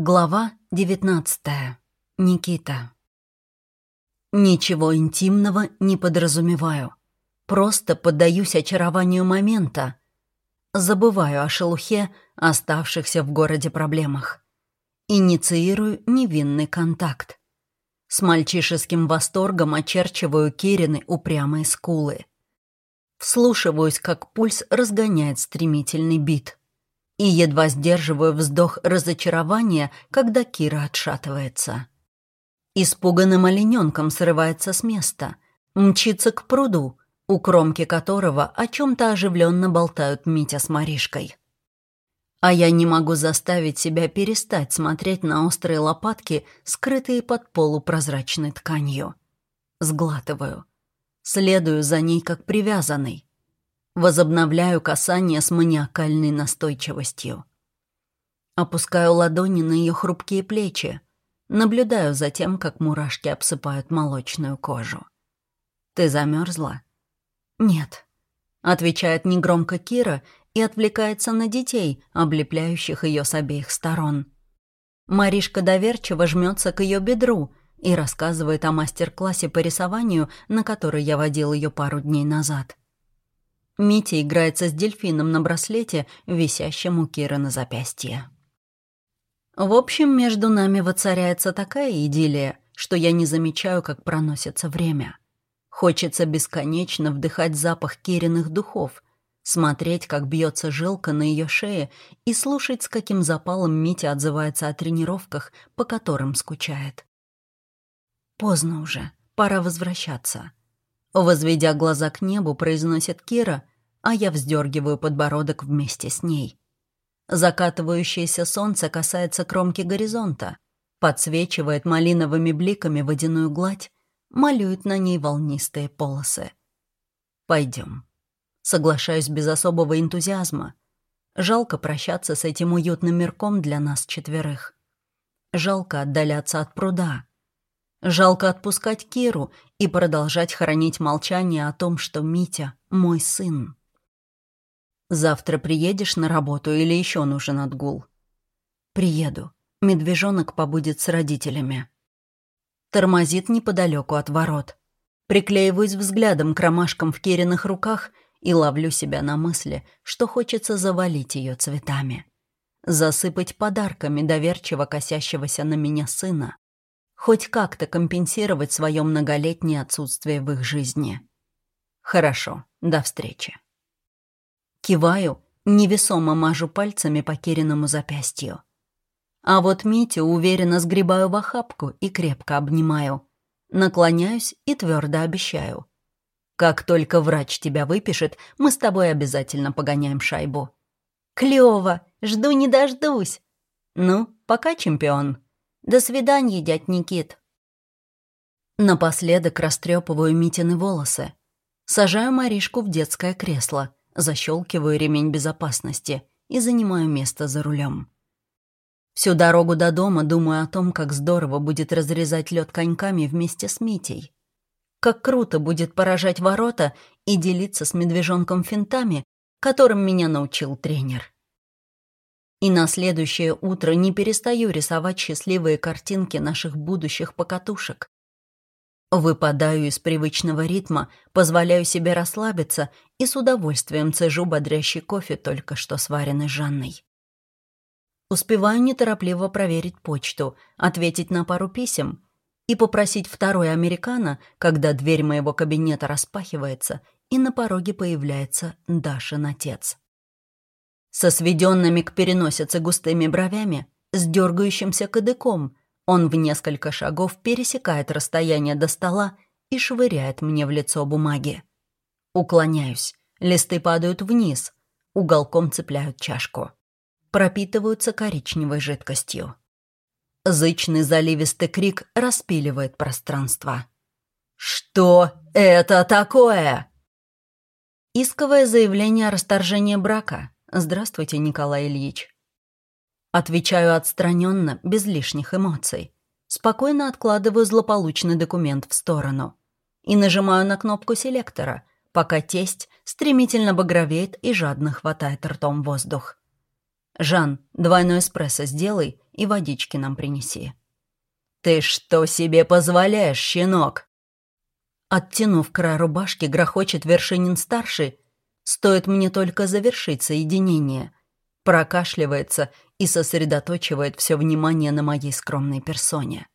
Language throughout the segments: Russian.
Глава 19. Никита. Ничего интимного не подразумеваю. Просто поддаюсь очарованию момента. Забываю о шелухе, оставшихся в городе проблемах. Инициирую невинный контакт. С мальчишеским восторгом очерчиваю Кирины упрямые скулы. Вслушиваюсь, как пульс разгоняет стремительный бит и едва сдерживаю вздох разочарования, когда Кира отшатывается. Испуганным олененком срывается с места, мчится к пруду, у кромки которого о чем-то оживленно болтают Митя с Маришкой. А я не могу заставить себя перестать смотреть на острые лопатки, скрытые под полупрозрачной тканью. Сглатываю. Следую за ней, как привязанный. Возобновляю касание с маниакальной настойчивостью. Опускаю ладони на ее хрупкие плечи. Наблюдаю за тем, как мурашки обсыпают молочную кожу. «Ты замерзла?» «Нет», — отвечает негромко Кира и отвлекается на детей, облепляющих ее с обеих сторон. Маришка доверчиво жмется к ее бедру и рассказывает о мастер-классе по рисованию, на который я водил ее пару дней назад. Митя играется с дельфином на браслете, висящем у Киры на запястье. В общем, между нами воцаряется такая идиллия, что я не замечаю, как проносится время. Хочется бесконечно вдыхать запах Кириных духов, смотреть, как бьется жилка на ее шее и слушать, с каким запалом Митя отзывается о тренировках, по которым скучает. Поздно уже, пора возвращаться. Возведя глаза к небу, произносит Кира, а я вздергиваю подбородок вместе с ней. Закатывающееся солнце касается кромки горизонта, подсвечивает малиновыми бликами водяную гладь, малюет на ней волнистые полосы. Пойдем. Соглашаюсь без особого энтузиазма. Жалко прощаться с этим уютным мирком для нас четверых. Жалко отдаляться от пруда. Жалко отпускать Киру и продолжать хранить молчание о том, что Митя — мой сын. «Завтра приедешь на работу или еще нужен отгул?» «Приеду. Медвежонок побудет с родителями». Тормозит неподалеку от ворот. Приклеиваюсь взглядом к ромашкам в Кириных руках и ловлю себя на мысли, что хочется завалить ее цветами. Засыпать подарками доверчиво косящегося на меня сына хоть как-то компенсировать свое многолетнее отсутствие в их жизни. Хорошо, до встречи. Киваю, невесомо мажу пальцами по Кириному запястью. А вот Митю уверенно сгребаю в охапку и крепко обнимаю. Наклоняюсь и твердо обещаю. Как только врач тебя выпишет, мы с тобой обязательно погоняем шайбу. Клево, жду не дождусь. Ну, пока, чемпион. До свидания, дядь Никит. Напоследок растрепываю Митины волосы. Сажаю Маришку в детское кресло, защелкиваю ремень безопасности и занимаю место за рулем. Всю дорогу до дома думаю о том, как здорово будет разрезать лед коньками вместе с Митей. Как круто будет поражать ворота и делиться с медвежонком финтами, которым меня научил тренер. И на следующее утро не перестаю рисовать счастливые картинки наших будущих покатушек. Выпадаю из привычного ритма, позволяю себе расслабиться и с удовольствием цежу бодрящий кофе, только что сваренный Жанной. Успеваю неторопливо проверить почту, ответить на пару писем и попросить второй американо, когда дверь моего кабинета распахивается, и на пороге появляется Дашин отец со сведенными к переносице густыми бровями, с дергающимся кадыком. Он в несколько шагов пересекает расстояние до стола и швыряет мне в лицо бумаги. Уклоняюсь, листы падают вниз, уголком цепляют чашку. Пропитываются коричневой жидкостью. Зычный заливистый крик распиливает пространство. «Что это такое?» Исковое заявление о расторжении брака, «Здравствуйте, Николай Ильич». Отвечаю отстраненно, без лишних эмоций. Спокойно откладываю злополучный документ в сторону. И нажимаю на кнопку селектора, пока тесть стремительно багровеет и жадно хватает ртом воздух. «Жан, двойной эспрессо сделай и водички нам принеси». «Ты что себе позволяешь, щенок?» Оттянув край рубашки, грохочет Вершинин-старший. Стоит мне только завершить соединение. Прокашливается и сосредоточивает все внимание на моей скромной персоне.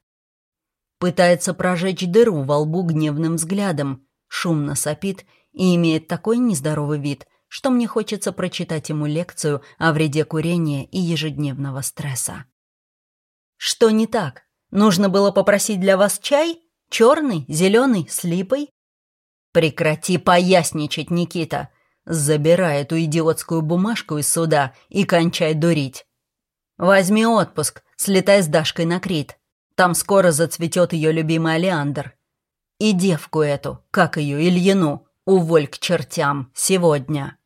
Пытается прожечь дыру во лбу гневным взглядом, шумно сопит и имеет такой нездоровый вид, что мне хочется прочитать ему лекцию о вреде курения и ежедневного стресса. «Что не так? Нужно было попросить для вас чай? Черный, зеленый, с липой?» «Прекрати поясничать, Никита! Забирай эту идиотскую бумажку из суда и кончай дурить. Возьми отпуск, слетай с Дашкой на Крит. Там скоро зацветет ее любимый Алеандр. И девку эту, как ее, Ильину, уволь к чертям сегодня».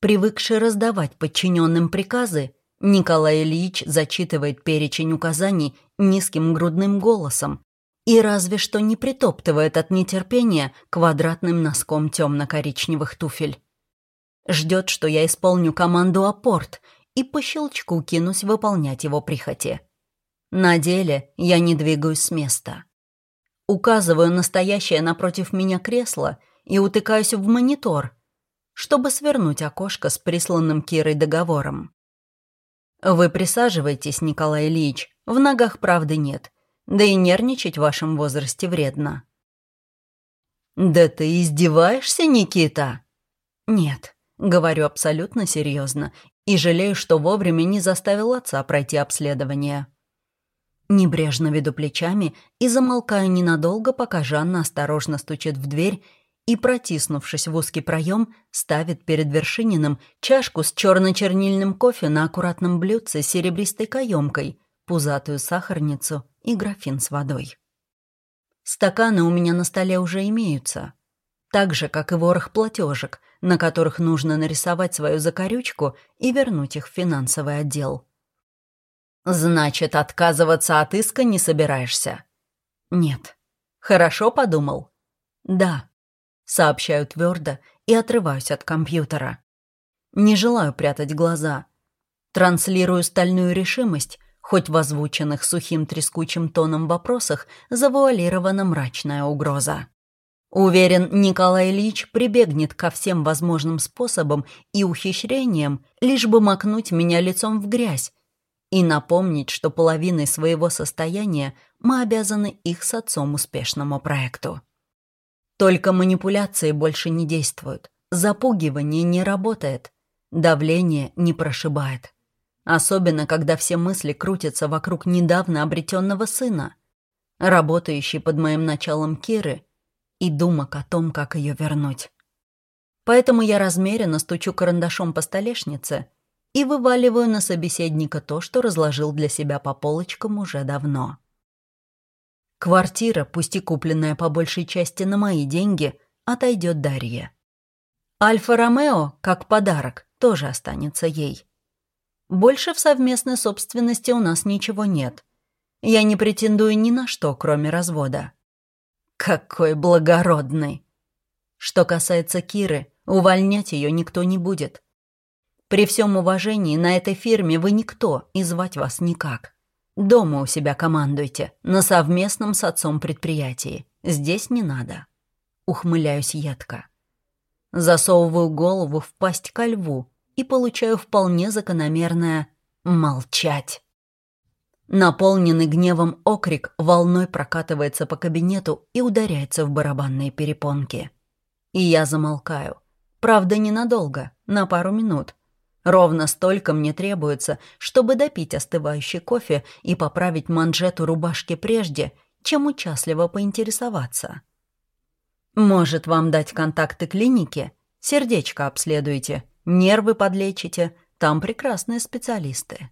Привыкший раздавать подчиненным приказы, Николай Ильич зачитывает перечень указаний низким грудным голосом и разве что не притоптывает от нетерпения квадратным носком темно-коричневых туфель. Ждет, что я исполню команду «Апорт» и по щелчку кинусь выполнять его прихоти. На деле я не двигаюсь с места. Указываю настоящее напротив меня кресло и утыкаюсь в монитор, чтобы свернуть окошко с присланным Кирой договором. «Вы присаживайтесь, Николай Ильич, в ногах правды нет, да и нервничать в вашем возрасте вредно». «Да ты издеваешься, Никита?» «Нет», — говорю абсолютно серьезно и жалею, что вовремя не заставил отца пройти обследование. Небрежно веду плечами и замолкаю ненадолго, пока Жанна осторожно стучит в дверь и, протиснувшись в узкий проем, ставит перед Вершининым чашку с черно-чернильным кофе на аккуратном блюдце с серебристой каемкой, пузатую сахарницу и графин с водой. Стаканы у меня на столе уже имеются, так же, как и ворох платежек, на которых нужно нарисовать свою закорючку и вернуть их в финансовый отдел. «Значит, отказываться от иска не собираешься?» «Нет». «Хорошо подумал?» «Да», Сообщаю твердо и отрываюсь от компьютера. Не желаю прятать глаза. Транслирую стальную решимость, хоть в озвученных сухим трескучим тоном вопросах завуалирована мрачная угроза. Уверен, Николай Ильич прибегнет ко всем возможным способам и ухищрениям, лишь бы макнуть меня лицом в грязь и напомнить, что половиной своего состояния мы обязаны их с отцом успешному проекту. Только манипуляции больше не действуют. Запугивание не работает. Давление не прошибает. Особенно, когда все мысли крутятся вокруг недавно обретенного сына, работающей под моим началом Киры, и думок о том, как ее вернуть. Поэтому я размеренно стучу карандашом по столешнице и вываливаю на собеседника то, что разложил для себя по полочкам уже давно. Квартира, пусть и купленная по большей части на мои деньги, отойдет Дарье. Альфа-Ромео, как подарок, тоже останется ей. Больше в совместной собственности у нас ничего нет. Я не претендую ни на что, кроме развода. Какой благородный! Что касается Киры, увольнять ее никто не будет. При всем уважении на этой фирме вы никто, и звать вас никак. Дома у себя командуйте, на совместном с отцом предприятии. Здесь не надо. Ухмыляюсь едко. Засовываю голову в пасть ко льву и получаю вполне закономерное «молчать». Наполненный гневом окрик волной прокатывается по кабинету и ударяется в барабанные перепонки. И я замолкаю. Правда, ненадолго, на пару минут, Ровно столько мне требуется, чтобы допить остывающий кофе и поправить манжету рубашки прежде, чем участливо поинтересоваться. Может, вам дать контакты клиники? Сердечко обследуйте, нервы подлечите, там прекрасные специалисты.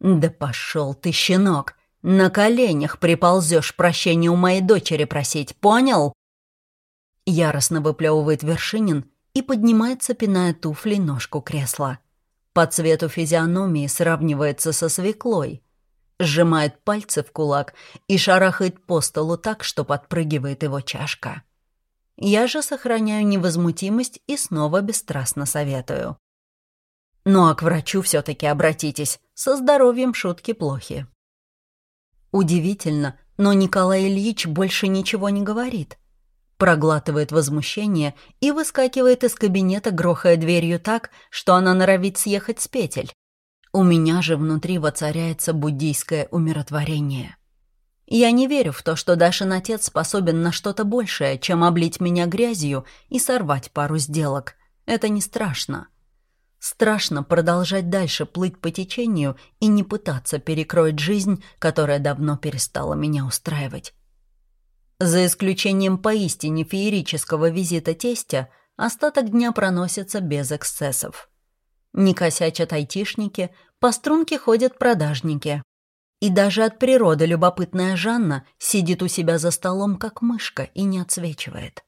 Да пошел ты, щенок, на коленях приползешь прощения у моей дочери просить, понял? Яростно выплевывает Вершинин и поднимается, пиная туфлей ножку кресла. По цвету физиономии сравнивается со свеклой. Сжимает пальцы в кулак и шарахает по столу так, что подпрыгивает его чашка. Я же сохраняю невозмутимость и снова бесстрастно советую. Ну а к врачу все-таки обратитесь, со здоровьем шутки плохи. Удивительно, но Николай Ильич больше ничего не говорит. Проглатывает возмущение и выскакивает из кабинета, грохая дверью так, что она норовит съехать с петель. У меня же внутри воцаряется буддийское умиротворение. Я не верю в то, что Дашин отец способен на что-то большее, чем облить меня грязью и сорвать пару сделок. Это не страшно. Страшно продолжать дальше плыть по течению и не пытаться перекроить жизнь, которая давно перестала меня устраивать. За исключением поистине феерического визита тестя, остаток дня проносится без эксцессов. Не косячат айтишники, по струнке ходят продажники, и даже от природы любопытная Жанна сидит у себя за столом, как мышка, и не отсвечивает.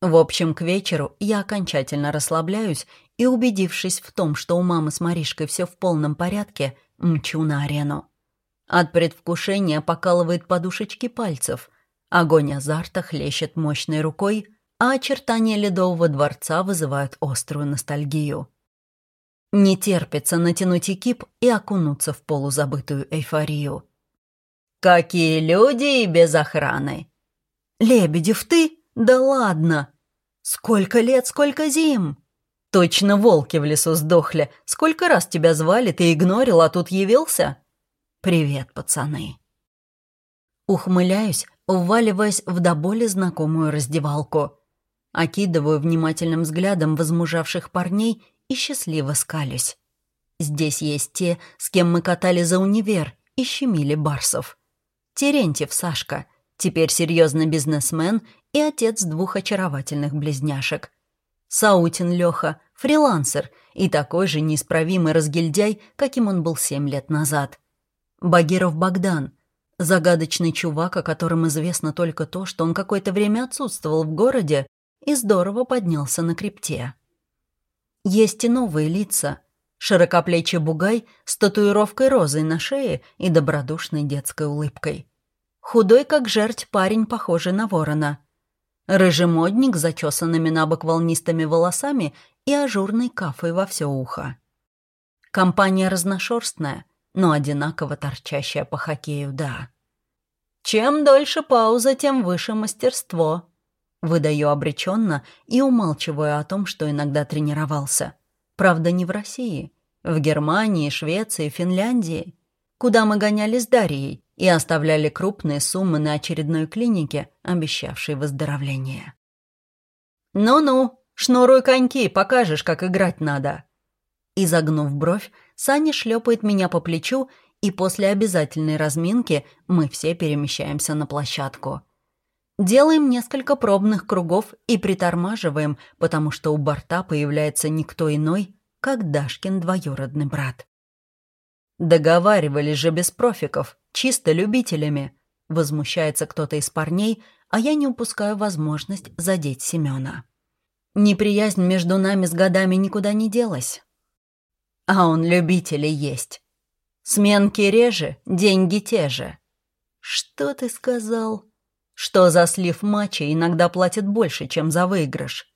В общем, к вечеру я окончательно расслабляюсь и, убедившись в том, что у мамы с Маришкой все в полном порядке, мчу на арену. От предвкушения покалывает подушечки пальцев, огонь азарта хлещет мощной рукой, а очертания Ледового дворца вызывают острую ностальгию. Не терпится натянуть экип и окунуться в полузабытую эйфорию. «Какие люди и без охраны!» «Лебедев, ты? Да ладно! Сколько лет, сколько зим!» «Точно волки в лесу сдохли. Сколько раз тебя звали, ты игнорил, а тут явился?» «Привет, пацаны!» Ухмыляюсь, вваливаясь в до боли знакомую раздевалку. Окидываю внимательным взглядом возмужавших парней и счастливо скалюсь. Здесь есть те, с кем мы катали за универ и щемили барсов. Терентьев Сашка, теперь серьезный бизнесмен и отец двух очаровательных близняшек. Саутин Леха, фрилансер и такой же неисправимый разгильдяй, каким он был семь лет назад. Багиров Богдан, загадочный чувак, о котором известно только то, что он какое-то время отсутствовал в городе и здорово поднялся на крипте. Есть и новые лица. Широкоплечий бугай с татуировкой розой на шее и добродушной детской улыбкой. Худой, как жерть, парень, похожий на ворона. Рыжий модник с зачесанными на бок волнистыми волосами и ажурной кафой во все ухо. Компания разношерстная, но одинаково торчащая по хоккею, да. Чем дольше пауза, тем выше мастерство. Выдаю обреченно и умалчиваю о том, что иногда тренировался. Правда, не в России. В Германии, Швеции, Финляндии. Куда мы гоняли с Дарьей и оставляли крупные суммы на очередной клинике, обещавшей выздоровление. «Ну-ну, шнуруй коньки, покажешь, как играть надо». Изогнув бровь, Саня шлепает меня по плечу, и после обязательной разминки мы все перемещаемся на площадку. Делаем несколько пробных кругов и притормаживаем, потому что у борта появляется никто иной, как Дашкин двоюродный брат. «Договаривались же без профиков, чисто любителями», — возмущается кто-то из парней, а я не упускаю возможность задеть Семена. Неприязнь между нами с годами никуда не делась. А он любителей есть. Сменки реже, деньги те же. «Что ты сказал?» Что за слив матча иногда платят больше, чем за выигрыш.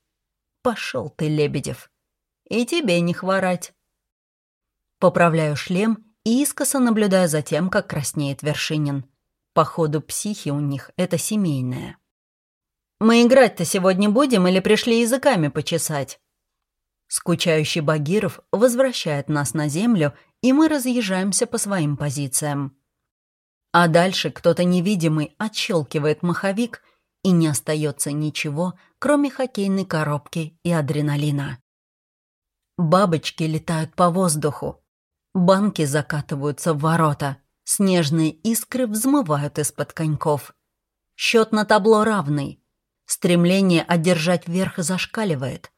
Пошел ты, Лебедев. И тебе не хворать. Поправляю шлем и искоса наблюдаю за тем, как краснеет Вершинин. Походу, психи у них — это семейное. «Мы играть-то сегодня будем или пришли языками почесать?» Скучающий Багиров возвращает нас на землю, и мы разъезжаемся по своим позициям. А дальше кто-то невидимый отщелкивает маховик, и не остается ничего, кроме хоккейной коробки и адреналина. Бабочки летают по воздуху. Банки закатываются в ворота. Снежные искры взмывают из-под коньков. Счет на табло равный. Стремление одержать верх зашкаливает.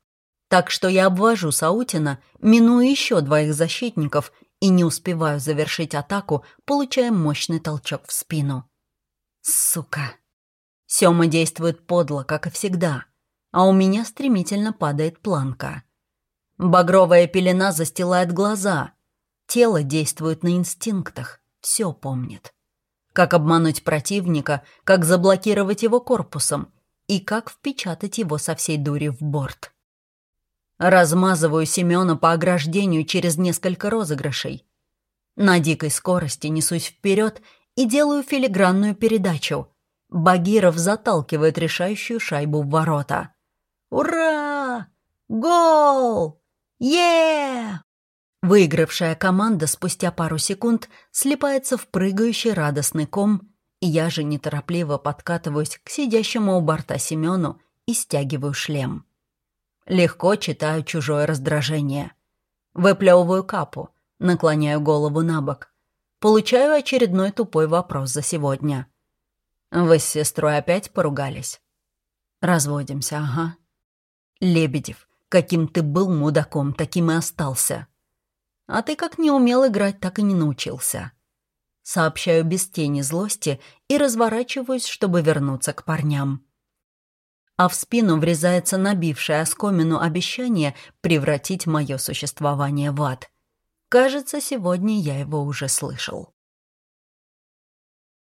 Так что я обвожу Саутина, минуя еще двоих защитников и не успеваю завершить атаку, получая мощный толчок в спину. Сука. Сёма действует подло, как и всегда, а у меня стремительно падает планка. Багровая пелена застилает глаза. Тело действует на инстинктах, все помнит. Как обмануть противника, как заблокировать его корпусом и как впечатать его со всей дури в борт. Размазываю Семена по ограждению через несколько розыгрышей. На дикой скорости несусь вперед и делаю филигранную передачу. Багиров заталкивает решающую шайбу в ворота. «Ура! Гол! е Выигравшая команда спустя пару секунд слипается в прыгающий радостный ком, и я же неторопливо подкатываюсь к сидящему у борта Семену и стягиваю шлем. Легко читаю чужое раздражение. Выплевываю капу, наклоняю голову на бок. Получаю очередной тупой вопрос за сегодня. Вы с сестрой опять поругались? Разводимся, ага. Лебедев, каким ты был мудаком, таким и остался. А ты как не умел играть, так и не научился. Сообщаю без тени злости и разворачиваюсь, чтобы вернуться к парням а в спину врезается набившее оскомину обещание превратить мое существование в ад. Кажется, сегодня я его уже слышал.